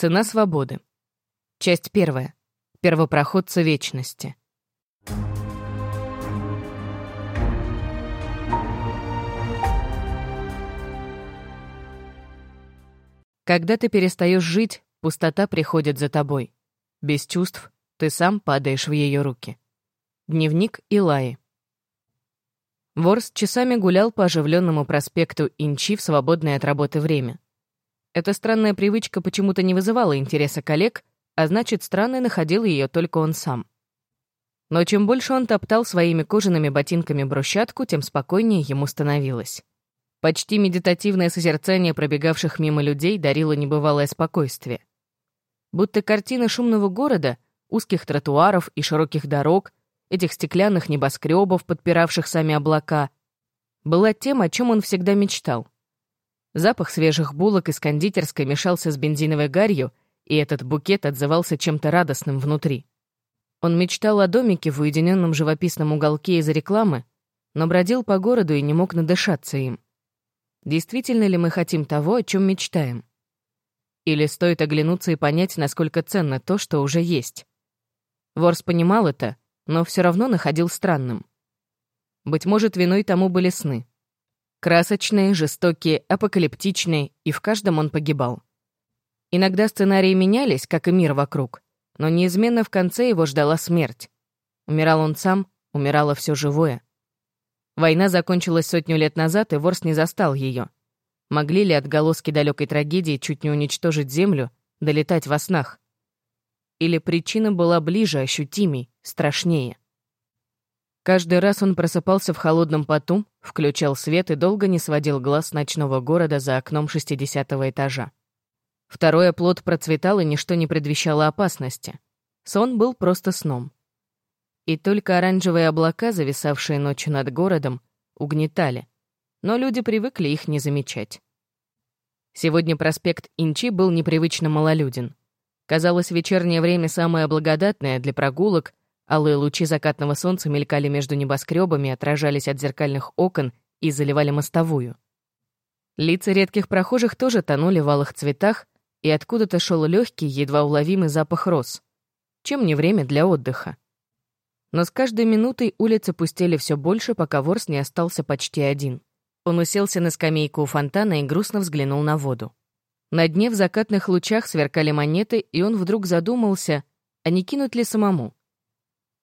Цена свободы. Часть первая. Первопроходцы вечности. Когда ты перестаешь жить, пустота приходит за тобой. Без чувств ты сам падаешь в ее руки. Дневник Илаи. Ворс часами гулял по оживленному проспекту Инчи в свободное от работы время. Эта странная привычка почему-то не вызывала интереса коллег, а значит, странной находил ее только он сам. Но чем больше он топтал своими кожаными ботинками брусчатку, тем спокойнее ему становилось. Почти медитативное созерцание пробегавших мимо людей дарило небывалое спокойствие. Будто картина шумного города, узких тротуаров и широких дорог, этих стеклянных небоскребов, подпиравших сами облака, была тем, о чем он всегда мечтал — Запах свежих булок из кондитерской мешался с бензиновой гарью, и этот букет отзывался чем-то радостным внутри. Он мечтал о домике в уединенном живописном уголке из-за рекламы, но бродил по городу и не мог надышаться им. Действительно ли мы хотим того, о чем мечтаем? Или стоит оглянуться и понять, насколько ценно то, что уже есть? Ворс понимал это, но все равно находил странным. Быть может, виной тому были сны. Красочные, жестокие, апокалиптичные, и в каждом он погибал. Иногда сценарии менялись, как и мир вокруг, но неизменно в конце его ждала смерть. Умирал он сам, умирало все живое. Война закончилась сотню лет назад, и Ворс не застал ее. Могли ли отголоски далекой трагедии чуть не уничтожить Землю, долетать во снах? Или причина была ближе, ощутимей, страшнее? Каждый раз он просыпался в холодном поту, включал свет и долго не сводил глаз с ночного города за окном шестидесятого этажа. Второй оплот процветал, и ничто не предвещало опасности. Сон был просто сном. И только оранжевые облака, зависавшие ночью над городом, угнетали, но люди привыкли их не замечать. Сегодня проспект Инчи был непривычно малолюден. Казалось, вечернее время самое благодатное для прогулок Алые лучи закатного солнца мелькали между небоскребами, отражались от зеркальных окон и заливали мостовую. Лица редких прохожих тоже тонули в алых цветах, и откуда-то шел легкий, едва уловимый запах роз. Чем не время для отдыха? Но с каждой минутой улицы пустели все больше, пока Ворс не остался почти один. Он уселся на скамейку у фонтана и грустно взглянул на воду. На дне в закатных лучах сверкали монеты, и он вдруг задумался, а не кинуть ли самому.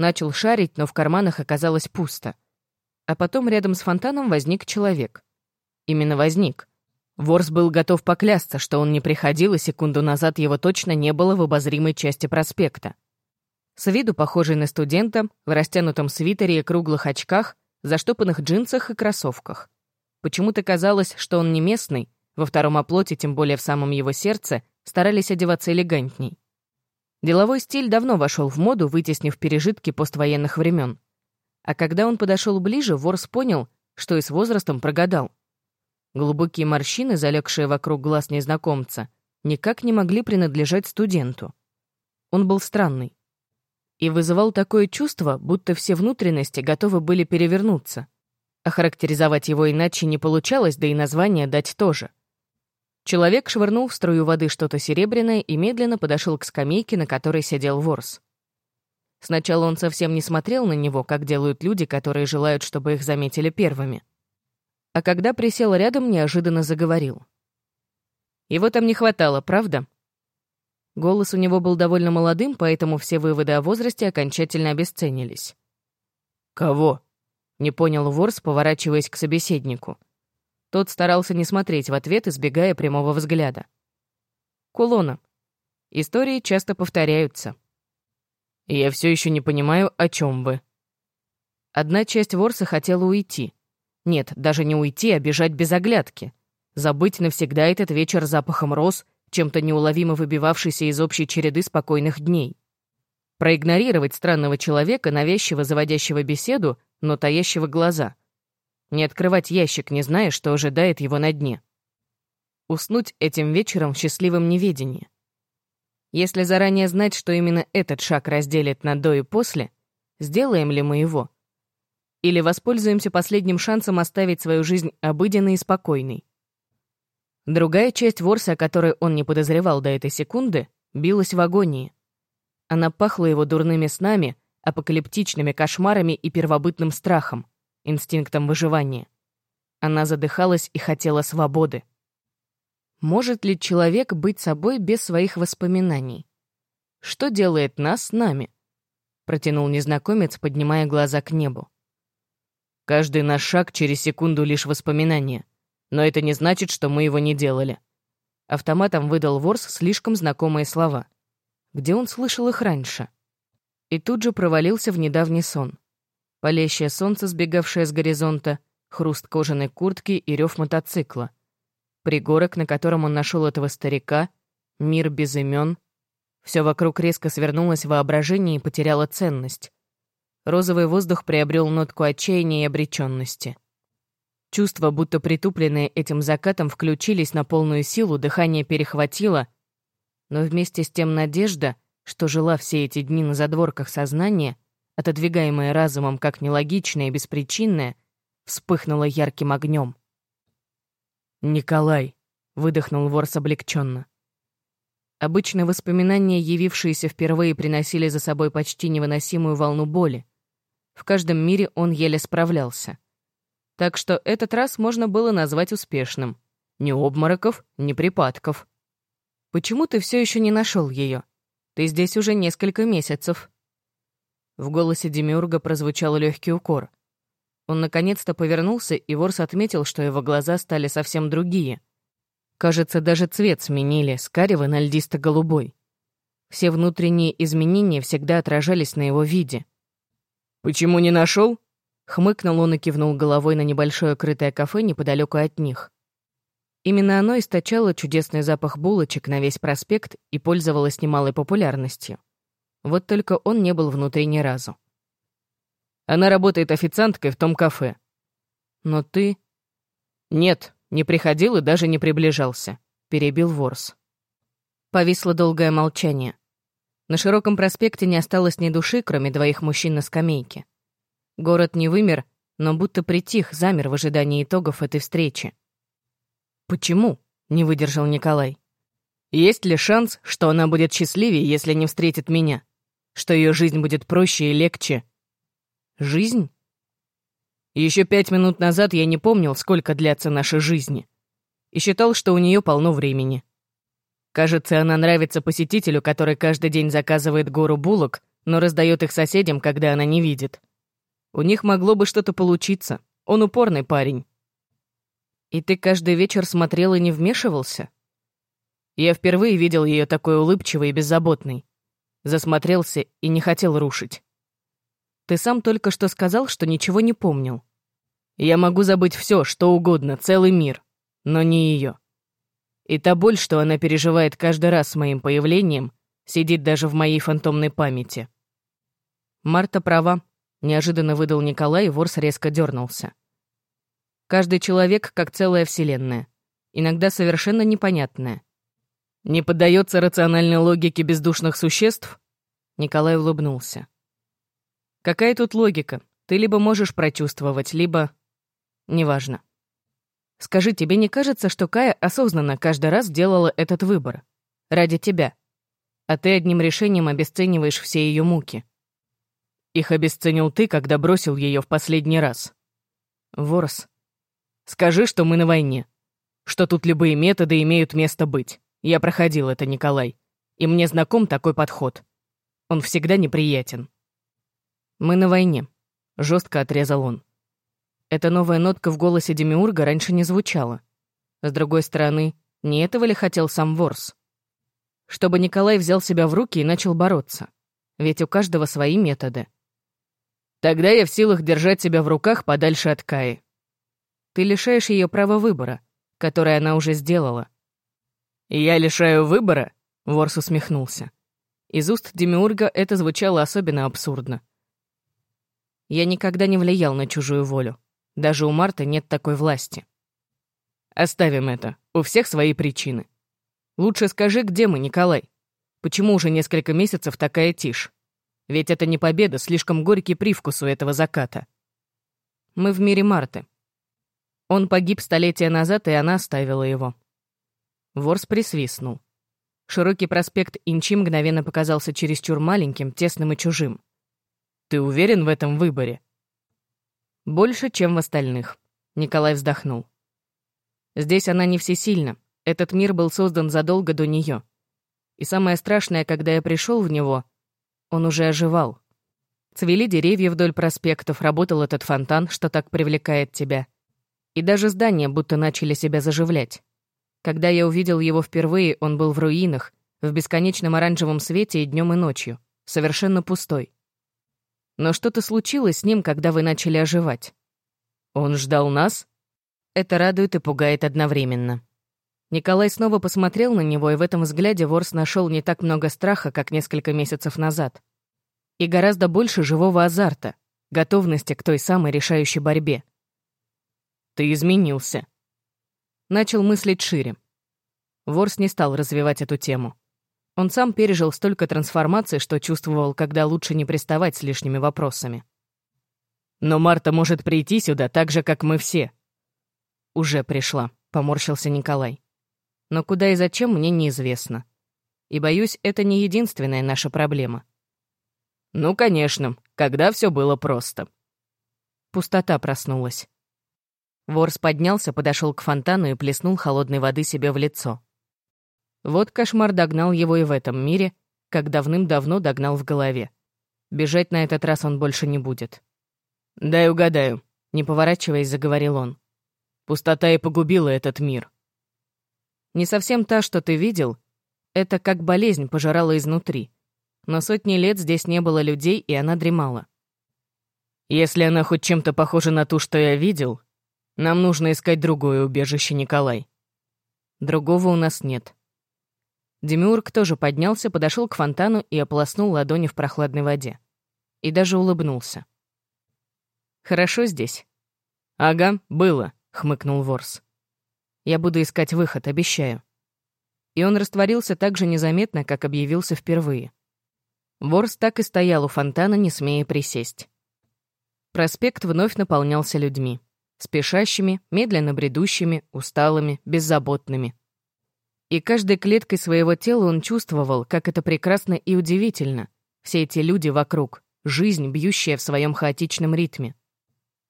Начал шарить, но в карманах оказалось пусто. А потом рядом с фонтаном возник человек. Именно возник. Ворс был готов поклясться, что он не приходил, и секунду назад его точно не было в обозримой части проспекта. С виду похожий на студента, в растянутом свитере и круглых очках, заштопанных джинсах и кроссовках. Почему-то казалось, что он не местный, во втором оплоте, тем более в самом его сердце, старались одеваться элегантней. Деловой стиль давно вошел в моду, вытеснив пережитки поствоенных времен. А когда он подошел ближе, Ворс понял, что и с возрастом прогадал. Глубокие морщины, залегшие вокруг глаз незнакомца, никак не могли принадлежать студенту. Он был странный. И вызывал такое чувство, будто все внутренности готовы были перевернуться. Охарактеризовать его иначе не получалось, да и название дать тоже — Человек швырнул в струю воды что-то серебряное и медленно подошел к скамейке, на которой сидел ворс. Сначала он совсем не смотрел на него, как делают люди, которые желают, чтобы их заметили первыми. А когда присел рядом, неожиданно заговорил. Его там не хватало, правда? Голос у него был довольно молодым, поэтому все выводы о возрасте окончательно обесценились. «Кого?» — не понял Ворс, поворачиваясь к собеседнику. Тот старался не смотреть в ответ, избегая прямого взгляда. Кулона. Истории часто повторяются. Я все еще не понимаю, о чем вы. Одна часть Ворса хотела уйти. Нет, даже не уйти, а бежать без оглядки. Забыть навсегда этот вечер запахом роз, чем-то неуловимо выбивавшийся из общей череды спокойных дней. Проигнорировать странного человека, навязчиво заводящего беседу, но таящего глаза — не открывать ящик, не зная, что ожидает его на дне. Уснуть этим вечером в счастливом неведении. Если заранее знать, что именно этот шаг разделит на до и после, сделаем ли мы его? Или воспользуемся последним шансом оставить свою жизнь обыденной и спокойной? Другая часть ворса, о которой он не подозревал до этой секунды, билась в агонии. Она пахла его дурными снами, апокалиптичными кошмарами и первобытным страхом, инстинктом выживания. Она задыхалась и хотела свободы. Может ли человек быть собой без своих воспоминаний? Что делает нас с нами? Протянул незнакомец, поднимая глаза к небу. Каждый наш шаг через секунду лишь воспоминание. Но это не значит, что мы его не делали. Автоматом выдал Ворс слишком знакомые слова. Где он слышал их раньше? И тут же провалился в недавний сон. Палящее солнце, сбегавшее с горизонта, хруст кожаной куртки и рев мотоцикла. Пригорок, на котором он нашел этого старика, мир без имен — все вокруг резко свернулось в воображении и потеряло ценность. Розовый воздух приобрел нотку отчаяния и обреченности. Чувства, будто притупленные этим закатом, включились на полную силу, дыхание перехватило, но вместе с тем надежда, что жила все эти дни на задворках сознания, отодвигаемая разумом как нелогичная и беспричинная, вспыхнула ярким огнем. «Николай», — выдохнул Ворс облегченно. Обычно воспоминания, явившиеся впервые, приносили за собой почти невыносимую волну боли. В каждом мире он еле справлялся. Так что этот раз можно было назвать успешным. Ни обмороков, ни припадков. «Почему ты все еще не нашел ее? Ты здесь уже несколько месяцев». В голосе Демиурга прозвучал легкий укор. Он наконец-то повернулся, и Ворс отметил, что его глаза стали совсем другие — Кажется, даже цвет сменили с карего на льдисто-голубой. Все внутренние изменения всегда отражались на его виде. «Почему не нашел? Хмыкнул он и кивнул головой на небольшое крытое кафе неподалеку от них. Именно оно источало чудесный запах булочек на весь проспект и пользовалось немалой популярностью. Вот только он не был внутри ни разу. Она работает официанткой в том кафе. Но ты... Нет, не приходил и даже не приближался», — перебил Ворс. Повисло долгое молчание. На широком проспекте не осталось ни души, кроме двоих мужчин на скамейке. Город не вымер, но будто притих, замер в ожидании итогов этой встречи. «Почему?» — не выдержал Николай. «Есть ли шанс, что она будет счастливее, если не встретит меня? Что ее жизнь будет проще и легче?» «Жизнь?» Еще пять минут назад я не помнил, сколько длятся наши жизни. И считал, что у нее полно времени. Кажется, она нравится посетителю, который каждый день заказывает гору булок, но раздает их соседям, когда она не видит. У них могло бы что-то получиться. Он упорный парень. И ты каждый вечер смотрел и не вмешивался? Я впервые видел ее такой улыбчивой и беззаботной. Засмотрелся и не хотел рушить. Ты сам только что сказал, что ничего не помнил. Я могу забыть все, что угодно, целый мир, но не ее. И та боль, что она переживает каждый раз с моим появлением, сидит даже в моей фантомной памяти. Марта права, неожиданно выдал Николай, и Ворс резко дернулся. Каждый человек как целая вселенная, иногда совершенно непонятная. Не поддается рациональной логике бездушных существ? Николай улыбнулся. Какая тут логика? Ты либо можешь прочувствовать, либо... Неважно. Скажи, тебе не кажется, что Кая осознанно каждый раз делала этот выбор? Ради тебя. А ты одним решением обесцениваешь все ее муки. Их обесценил ты, когда бросил ее в последний раз. Ворс. Скажи, что мы на войне. Что тут любые методы имеют место быть. Я проходил это, Николай. И мне знаком такой подход. Он всегда неприятен. «Мы на войне», — жестко отрезал он. Эта новая нотка в голосе Демиурга раньше не звучала. С другой стороны, не этого ли хотел сам Ворс? Чтобы Николай взял себя в руки и начал бороться. Ведь у каждого свои методы. Тогда я в силах держать себя в руках подальше от Каи. Ты лишаешь ее права выбора, которое она уже сделала. «Я лишаю выбора?» — Ворс усмехнулся. Из уст Демиурга это звучало особенно абсурдно. Я никогда не влиял на чужую волю. Даже у Марты нет такой власти. Оставим это. У всех свои причины. Лучше скажи, где мы, Николай? Почему уже несколько месяцев такая тишь? Ведь это не победа, слишком горький привкус у этого заката. Мы в мире Марты. Он погиб столетия назад, и она оставила его. Ворс присвистнул. Широкий проспект Инчи мгновенно показался чересчур маленьким, тесным и чужим. «Ты уверен в этом выборе?» «Больше, чем в остальных», — Николай вздохнул. «Здесь она не всесильна. Этот мир был создан задолго до нее. И самое страшное, когда я пришел в него, он уже оживал. Цвели деревья вдоль проспектов, работал этот фонтан, что так привлекает тебя. И даже здания будто начали себя заживлять. Когда я увидел его впервые, он был в руинах, в бесконечном оранжевом свете и днем и ночью, совершенно пустой. Но что-то случилось с ним, когда вы начали оживать. Он ждал нас? Это радует и пугает одновременно. Николай снова посмотрел на него, и в этом взгляде Ворс нашел не так много страха, как несколько месяцев назад. И гораздо больше живого азарта, готовности к той самой решающей борьбе. «Ты изменился», начал мыслить шире. Ворс не стал развивать эту тему. Он сам пережил столько трансформаций, что чувствовал, когда лучше не приставать с лишними вопросами. «Но Марта может прийти сюда так же, как мы все». «Уже пришла», — поморщился Николай. «Но куда и зачем, мне неизвестно. И, боюсь, это не единственная наша проблема». «Ну, конечно, когда все было просто». Пустота проснулась. Ворс поднялся, подошел к фонтану и плеснул холодной воды себе в лицо. Вот кошмар догнал его и в этом мире, как давным-давно догнал в голове. Бежать на этот раз он больше не будет. «Дай угадаю», — не поворачиваясь, заговорил он. «Пустота и погубила этот мир». «Не совсем та, что ты видел. Это как болезнь пожирала изнутри. Но сотни лет здесь не было людей, и она дремала. Если она хоть чем-то похожа на ту, что я видел, нам нужно искать другое убежище, Николай. Другого у нас нет. Демиург тоже поднялся, подошел к фонтану и ополоснул ладони в прохладной воде. И даже улыбнулся. «Хорошо здесь?» «Ага, было», — хмыкнул Ворс. «Я буду искать выход, обещаю». И он растворился так же незаметно, как объявился впервые. Ворс так и стоял у фонтана, не смея присесть. Проспект вновь наполнялся людьми спешащими, медленно бредущими, усталыми, беззаботными. И каждой клеткой своего тела он чувствовал, как это прекрасно и удивительно. Все эти люди вокруг, жизнь, бьющая в своем хаотичном ритме.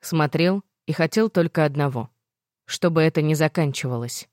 Смотрел и хотел только одного — чтобы это не заканчивалось.